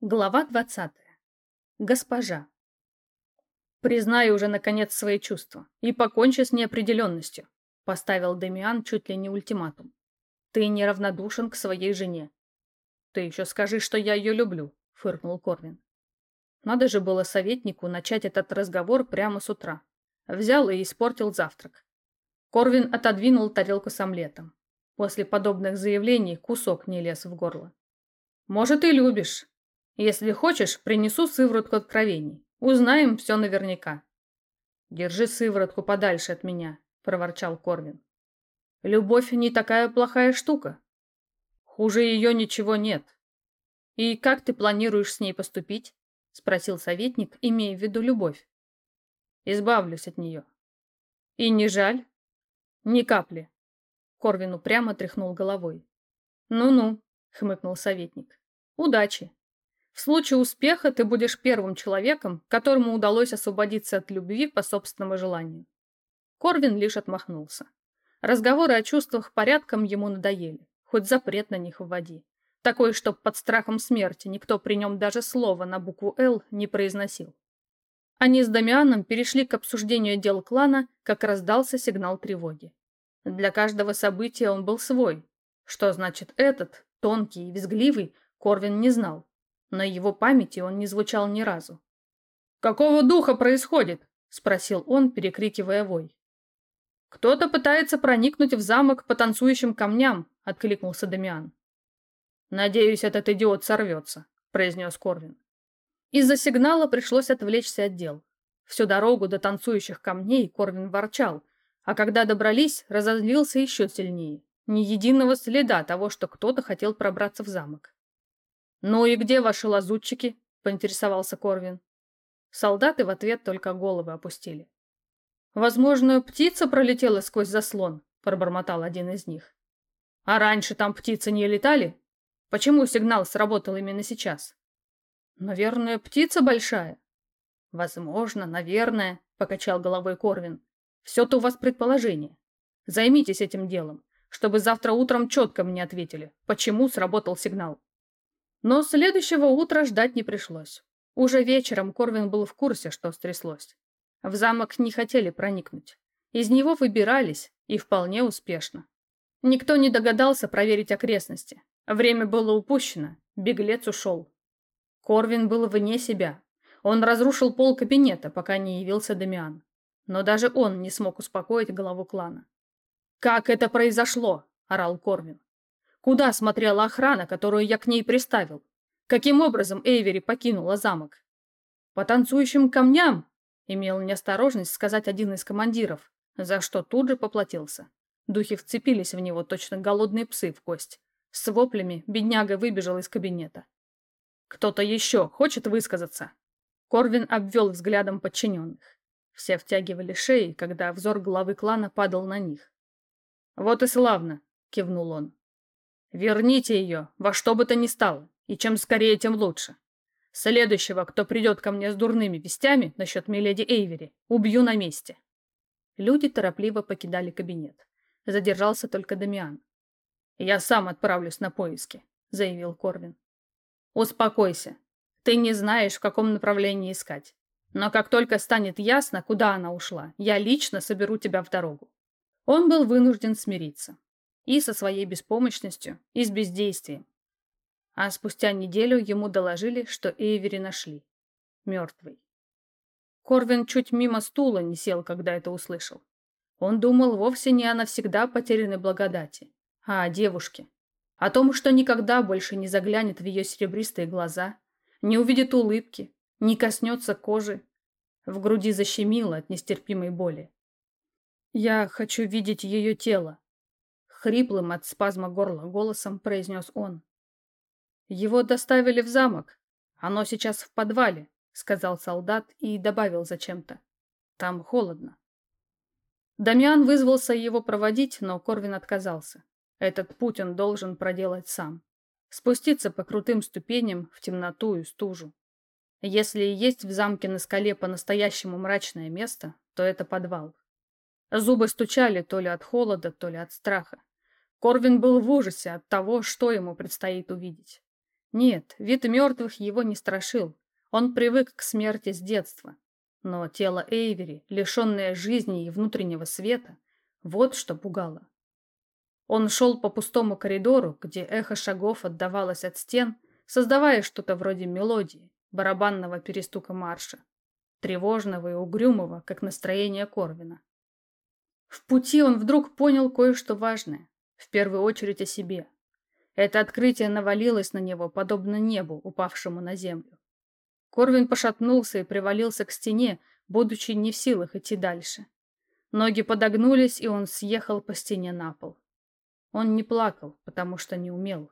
Глава 20. Госпожа. «Признай уже, наконец, свои чувства и покончи с неопределенностью», поставил Демиан чуть ли не ультиматум. «Ты неравнодушен к своей жене». «Ты еще скажи, что я ее люблю», фыркнул Корвин. Надо же было советнику начать этот разговор прямо с утра. Взял и испортил завтрак. Корвин отодвинул тарелку с омлетом. После подобных заявлений кусок не лез в горло. «Может, и любишь», если хочешь, принесу сыворотку откровений. Узнаем все наверняка. Держи сыворотку подальше от меня, проворчал Корвин. Любовь не такая плохая штука. Хуже ее ничего нет. И как ты планируешь с ней поступить? Спросил советник, имея в виду любовь. Избавлюсь от нее. И не жаль? Ни капли. Корвин упрямо тряхнул головой. Ну-ну, хмыкнул советник. Удачи. В случае успеха ты будешь первым человеком, которому удалось освободиться от любви по собственному желанию. Корвин лишь отмахнулся. Разговоры о чувствах порядком ему надоели, хоть запрет на них вводи. Такой, чтоб под страхом смерти никто при нем даже слова на букву «Л» не произносил. Они с Дамианом перешли к обсуждению дел клана, как раздался сигнал тревоги. Для каждого события он был свой. Что значит этот, тонкий и визгливый, Корвин не знал. На его памяти он не звучал ни разу. «Какого духа происходит?» – спросил он, перекрикивая вой. «Кто-то пытается проникнуть в замок по танцующим камням», – откликнулся Дамиан. «Надеюсь, этот идиот сорвется», – произнес Корвин. Из-за сигнала пришлось отвлечься от дел. Всю дорогу до танцующих камней Корвин ворчал, а когда добрались, разозлился еще сильнее. Ни единого следа того, что кто-то хотел пробраться в замок. «Ну и где ваши лазутчики?» – поинтересовался Корвин. Солдаты в ответ только головы опустили. «Возможно, птица пролетела сквозь заслон», – пробормотал один из них. «А раньше там птицы не летали? Почему сигнал сработал именно сейчас?» «Наверное, птица большая». «Возможно, наверное», – покачал головой Корвин. «Все-то у вас предположение. Займитесь этим делом, чтобы завтра утром четко мне ответили, почему сработал сигнал». Но следующего утра ждать не пришлось. Уже вечером Корвин был в курсе, что стряслось. В замок не хотели проникнуть. Из него выбирались, и вполне успешно. Никто не догадался проверить окрестности. Время было упущено, беглец ушел. Корвин был вне себя. Он разрушил пол кабинета, пока не явился Дамиан. Но даже он не смог успокоить главу клана. «Как это произошло?» – орал Корвин. Куда смотрела охрана, которую я к ней приставил? Каким образом Эйвери покинула замок? По танцующим камням, имел неосторожность сказать один из командиров, за что тут же поплатился. Духи вцепились в него, точно голодные псы в кость. С воплями бедняга выбежал из кабинета. «Кто-то еще хочет высказаться?» Корвин обвел взглядом подчиненных. Все втягивали шеи, когда взор главы клана падал на них. «Вот и славно!» — кивнул он. Верните ее, во что бы то ни стало, и чем скорее, тем лучше. Следующего, кто придет ко мне с дурными вестями насчет миледи Эйвери, убью на месте. Люди торопливо покидали кабинет. Задержался только Дамиан. «Я сам отправлюсь на поиски», — заявил Корвин. «Успокойся. Ты не знаешь, в каком направлении искать. Но как только станет ясно, куда она ушла, я лично соберу тебя в дорогу». Он был вынужден смириться и со своей беспомощностью, и с бездействием. А спустя неделю ему доложили, что Эйвери нашли. Мертвый. Корвин чуть мимо стула не сел, когда это услышал. Он думал вовсе не о навсегда потерянной благодати, а о девушке. О том, что никогда больше не заглянет в ее серебристые глаза, не увидит улыбки, не коснется кожи. В груди защемило от нестерпимой боли. «Я хочу видеть ее тело», Хриплым от спазма горла голосом произнес он. «Его доставили в замок. Оно сейчас в подвале», — сказал солдат и добавил зачем-то. «Там холодно». Дамиан вызвался его проводить, но Корвин отказался. Этот путь он должен проделать сам. Спуститься по крутым ступеням в темноту и стужу. Если и есть в замке на скале по-настоящему мрачное место, то это подвал. Зубы стучали то ли от холода, то ли от страха. Корвин был в ужасе от того, что ему предстоит увидеть. Нет, вид мертвых его не страшил. Он привык к смерти с детства. Но тело Эйвери, лишенное жизни и внутреннего света, вот что пугало. Он шел по пустому коридору, где эхо шагов отдавалось от стен, создавая что-то вроде мелодии, барабанного перестука марша, тревожного и угрюмого, как настроение Корвина. В пути он вдруг понял кое-что важное, в первую очередь о себе. Это открытие навалилось на него, подобно небу, упавшему на землю. Корвин пошатнулся и привалился к стене, будучи не в силах идти дальше. Ноги подогнулись, и он съехал по стене на пол. Он не плакал, потому что не умел.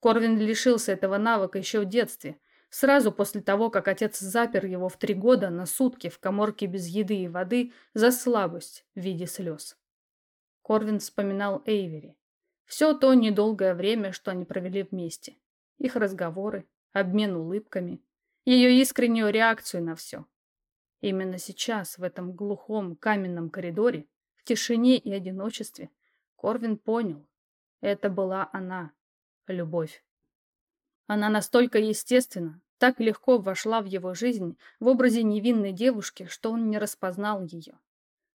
Корвин лишился этого навыка еще в детстве, сразу после того, как отец запер его в три года на сутки в коморке без еды и воды за слабость в виде слез. Корвин вспоминал Эйвери. Все то недолгое время, что они провели вместе. Их разговоры, обмен улыбками, ее искреннюю реакцию на все. Именно сейчас, в этом глухом каменном коридоре, в тишине и одиночестве, Корвин понял, это была она, любовь. Она настолько естественно, так легко вошла в его жизнь в образе невинной девушки, что он не распознал ее.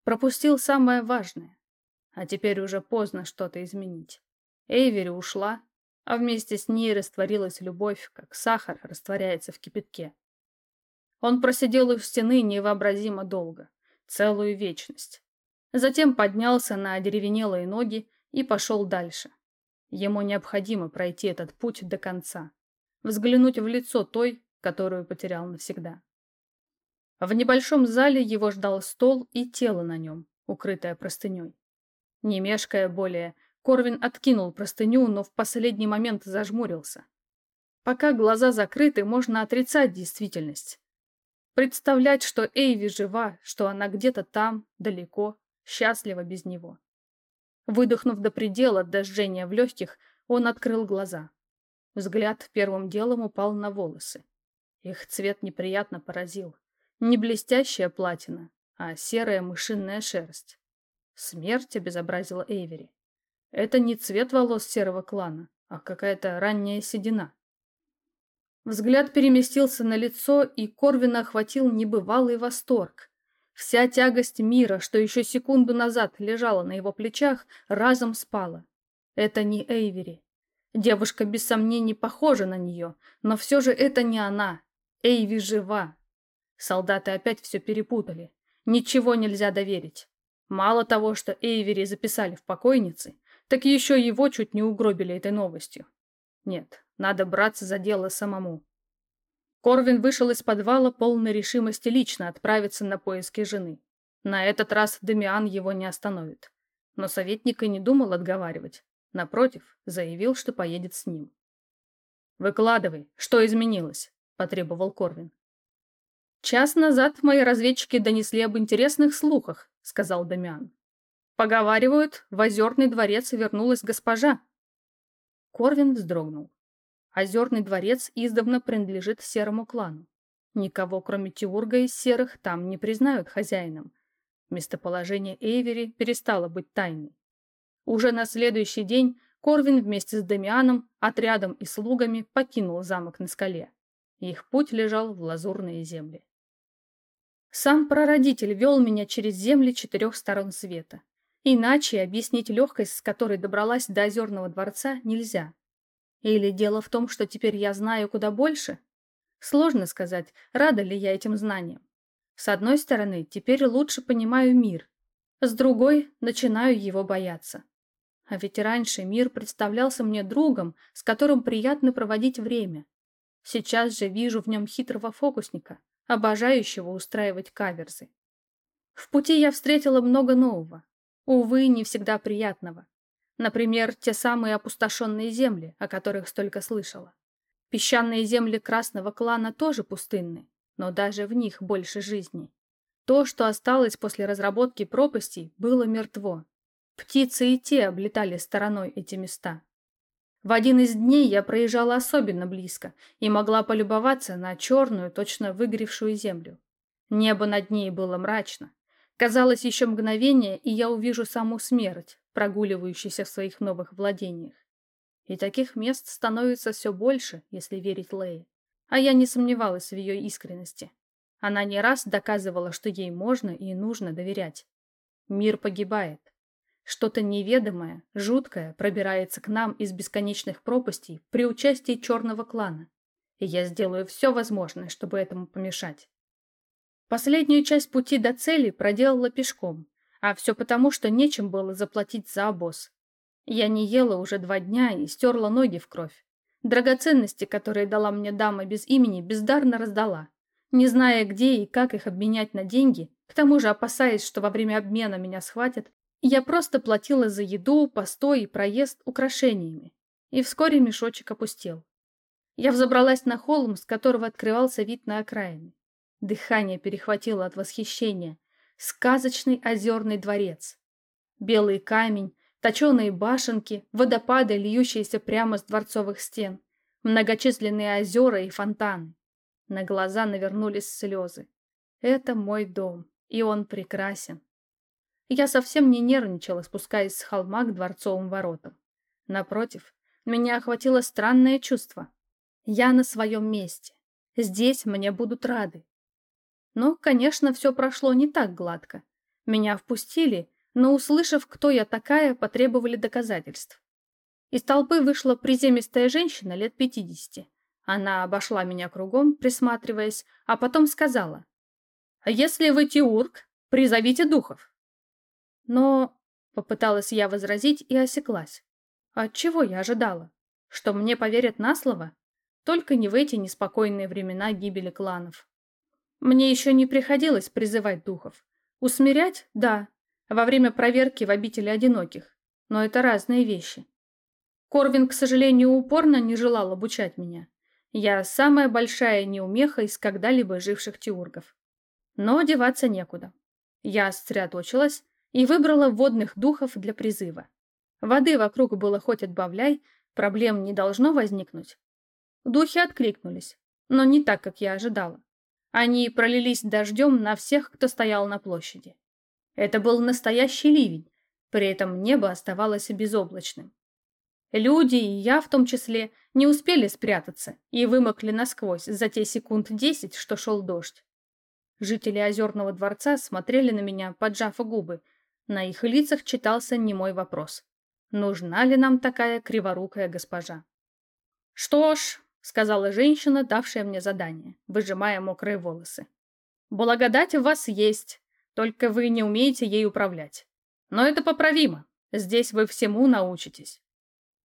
Пропустил самое важное. А теперь уже поздно что-то изменить. Эйвери ушла, а вместе с ней растворилась любовь, как сахар растворяется в кипятке. Он просидел у стены невообразимо долго, целую вечность. Затем поднялся на одеревенелые ноги и пошел дальше. Ему необходимо пройти этот путь до конца, взглянуть в лицо той, которую потерял навсегда. В небольшом зале его ждал стол и тело на нем, укрытое простыней. Не мешкая более, Корвин откинул простыню, но в последний момент зажмурился. Пока глаза закрыты, можно отрицать действительность. Представлять, что Эйви жива, что она где-то там, далеко, счастлива без него. Выдохнув до предела до жжения в легких, он открыл глаза. Взгляд первым делом упал на волосы. Их цвет неприятно поразил. Не блестящая платина, а серая мышиная шерсть. Смерть обезобразила Эйвери. Это не цвет волос серого клана, а какая-то ранняя седина. Взгляд переместился на лицо, и Корвина охватил небывалый восторг. Вся тягость мира, что еще секунду назад лежала на его плечах, разом спала. Это не Эйвери. Девушка без сомнений похожа на нее, но все же это не она. Эйви жива. Солдаты опять все перепутали. Ничего нельзя доверить. Мало того, что Эйвери записали в покойницы, так еще его чуть не угробили этой новостью. Нет, надо браться за дело самому. Корвин вышел из подвала полной решимости лично отправиться на поиски жены. На этот раз Демиан его не остановит. Но советник и не думал отговаривать. Напротив, заявил, что поедет с ним. «Выкладывай, что изменилось?» – потребовал Корвин. «Час назад мои разведчики донесли об интересных слухах», – сказал Дамиан. Поговаривают, в Озерный дворец вернулась госпожа. Корвин вздрогнул. Озерный дворец издавна принадлежит серому клану. Никого, кроме Тиурга из серых, там не признают хозяином. Местоположение Эйвери перестало быть тайной. Уже на следующий день Корвин вместе с Дамианом, отрядом и слугами покинул замок на скале. Их путь лежал в лазурные земли. Сам прародитель вел меня через земли четырех сторон света. Иначе объяснить легкость, с которой добралась до Озерного дворца, нельзя. Или дело в том, что теперь я знаю куда больше? Сложно сказать, рада ли я этим знаниям. С одной стороны, теперь лучше понимаю мир. С другой, начинаю его бояться. А ведь раньше мир представлялся мне другом, с которым приятно проводить время. Сейчас же вижу в нем хитрого фокусника, обожающего устраивать каверзы. В пути я встретила много нового. Увы, не всегда приятного. Например, те самые опустошенные земли, о которых столько слышала. Песчаные земли красного клана тоже пустынны, но даже в них больше жизни. То, что осталось после разработки пропастей, было мертво. Птицы и те облетали стороной эти места. В один из дней я проезжала особенно близко и могла полюбоваться на черную, точно выгоревшую землю. Небо над ней было мрачно, Казалось, еще мгновение, и я увижу саму смерть, прогуливающуюся в своих новых владениях. И таких мест становится все больше, если верить Лее. А я не сомневалась в ее искренности. Она не раз доказывала, что ей можно и нужно доверять. Мир погибает. Что-то неведомое, жуткое пробирается к нам из бесконечных пропастей при участии черного клана. И я сделаю все возможное, чтобы этому помешать. Последнюю часть пути до цели проделала пешком, а все потому, что нечем было заплатить за обоз. Я не ела уже два дня и стерла ноги в кровь. Драгоценности, которые дала мне дама без имени, бездарно раздала. Не зная, где и как их обменять на деньги, к тому же опасаясь, что во время обмена меня схватят, я просто платила за еду, постой и проезд украшениями. И вскоре мешочек опустел. Я взобралась на холм, с которого открывался вид на окраины. Дыхание перехватило от восхищения. Сказочный озерный дворец. Белый камень, точеные башенки, водопады, льющиеся прямо с дворцовых стен, многочисленные озера и фонтаны. На глаза навернулись слезы. Это мой дом, и он прекрасен. Я совсем не нервничала, спускаясь с холма к дворцовым воротам. Напротив, меня охватило странное чувство. Я на своем месте. Здесь мне будут рады. Но, конечно, все прошло не так гладко. Меня впустили, но, услышав, кто я такая, потребовали доказательств. Из толпы вышла приземистая женщина лет пятидесяти. Она обошла меня кругом, присматриваясь, а потом сказала, «А если вы теург, призовите духов». Но попыталась я возразить и осеклась. От чего я ожидала? Что мне поверят на слово? Только не в эти неспокойные времена гибели кланов. Мне еще не приходилось призывать духов. Усмирять – да, во время проверки в обители одиноких, но это разные вещи. Корвин, к сожалению, упорно не желал обучать меня. Я самая большая неумеха из когда-либо живших теургов. Но деваться некуда. Я сосредоточилась и выбрала водных духов для призыва. Воды вокруг было хоть отбавляй, проблем не должно возникнуть. Духи откликнулись, но не так, как я ожидала. Они пролились дождем на всех, кто стоял на площади. Это был настоящий ливень, при этом небо оставалось безоблачным. Люди, и я в том числе, не успели спрятаться и вымокли насквозь за те секунд десять, что шел дождь. Жители Озерного дворца смотрели на меня, поджав губы. На их лицах читался немой вопрос. Нужна ли нам такая криворукая госпожа? «Что ж», — сказала женщина, давшая мне задание, выжимая мокрые волосы. «Благодать в вас есть, только вы не умеете ей управлять. Но это поправимо. Здесь вы всему научитесь.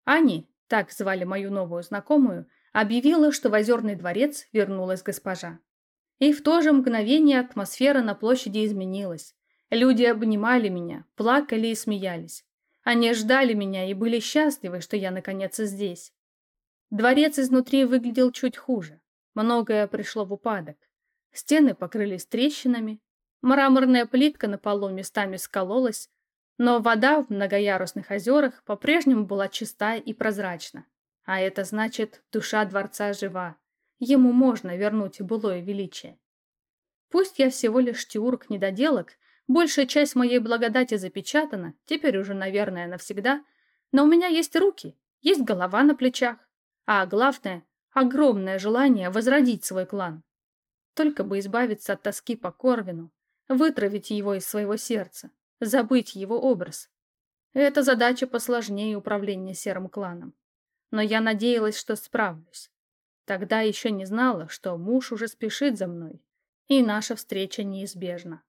Ани, так звали мою новую знакомую, объявила, что в Озерный дворец вернулась госпожа. И в то же мгновение атмосфера на площади изменилась. Люди обнимали меня, плакали и смеялись. Они ждали меня и были счастливы, что я наконец здесь. Дворец изнутри выглядел чуть хуже. Многое пришло в упадок. Стены покрылись трещинами, Мраморная плитка на полу местами скололась, но вода в многоярусных озерах по-прежнему была чиста и прозрачна. А это значит, душа дворца жива. Ему можно вернуть былое величие. Пусть я всего лишь теурк недоделок, большая часть моей благодати запечатана, теперь уже, наверное, навсегда, но у меня есть руки, есть голова на плечах, а главное – огромное желание возродить свой клан. Только бы избавиться от тоски по Корвину, вытравить его из своего сердца, забыть его образ. Эта задача посложнее управления серым кланом. Но я надеялась, что справлюсь. Тогда еще не знала, что муж уже спешит за мной, и наша встреча неизбежна.